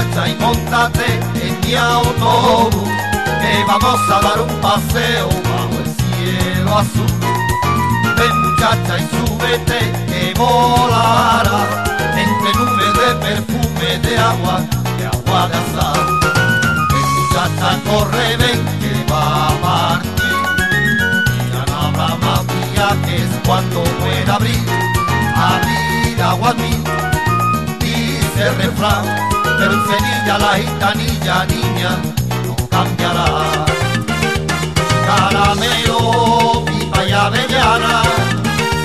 muchacha y montate en mi autobús, que vamos a dar un paseo bajo el cielo azul. Ven muchacha y súbete que volará entre nubes de perfume de agua, de agua de azar. Ven muchacha corre, ven que va a partir. Ya no habrá más viajes cuando pueda abrir, abrir agua mí dice refrán, Sevilla la gitanilla niña no cambiará. Caramelo, pipa y avellana,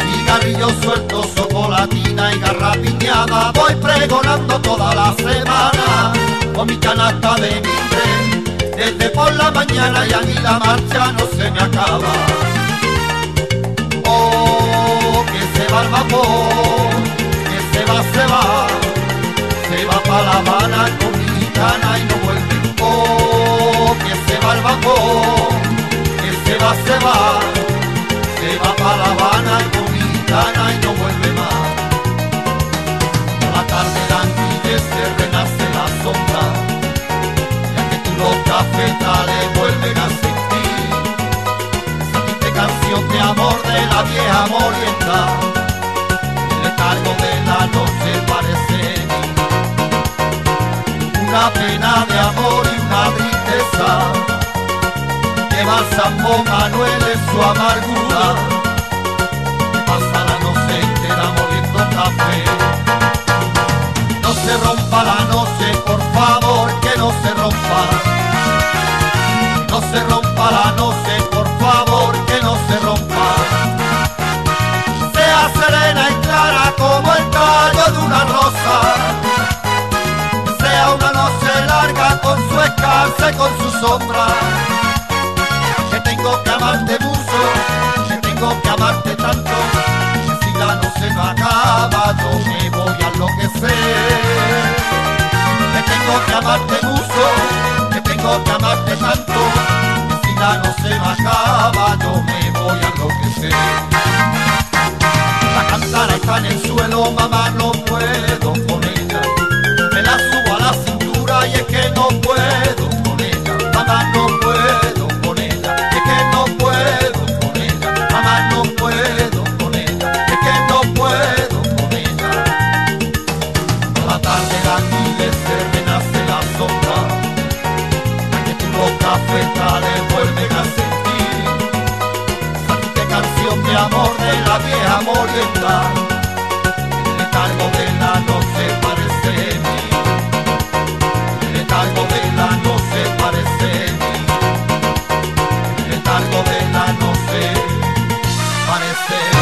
cigarrillos sueltos, chocolatina y garrapiñada, voy pregonando toda la semana con mi canasta de mimbre, desde por la mañana y a mí la marcha no se me acaba. Y no vuelve. Oh, que se va el vapor, que se va, se va, se va para La Habana con mi gitana y no vuelve más. Por la tarde la se renace la sombra, ya que tú los cafetales vuelven a sentir esa triste canción de amor de la vieja morienta, una pena de amor y una tristeza. Lleva San Manuel en su amargura. Con su sombra. Que tengo que amarte mucho, que tengo que amarte tanto, que si la noche no acaba yo me voy a enloquecer. Que tengo que amarte mucho, que tengo que amarte tanto, que si la noche no acaba yo me voy a enloquecer. La cántara está en el suelo, mamá, no la vieja morienda, el letargo de la no se parece a mí, el letargo de la no se parece a mí, el letargo de la no se parece.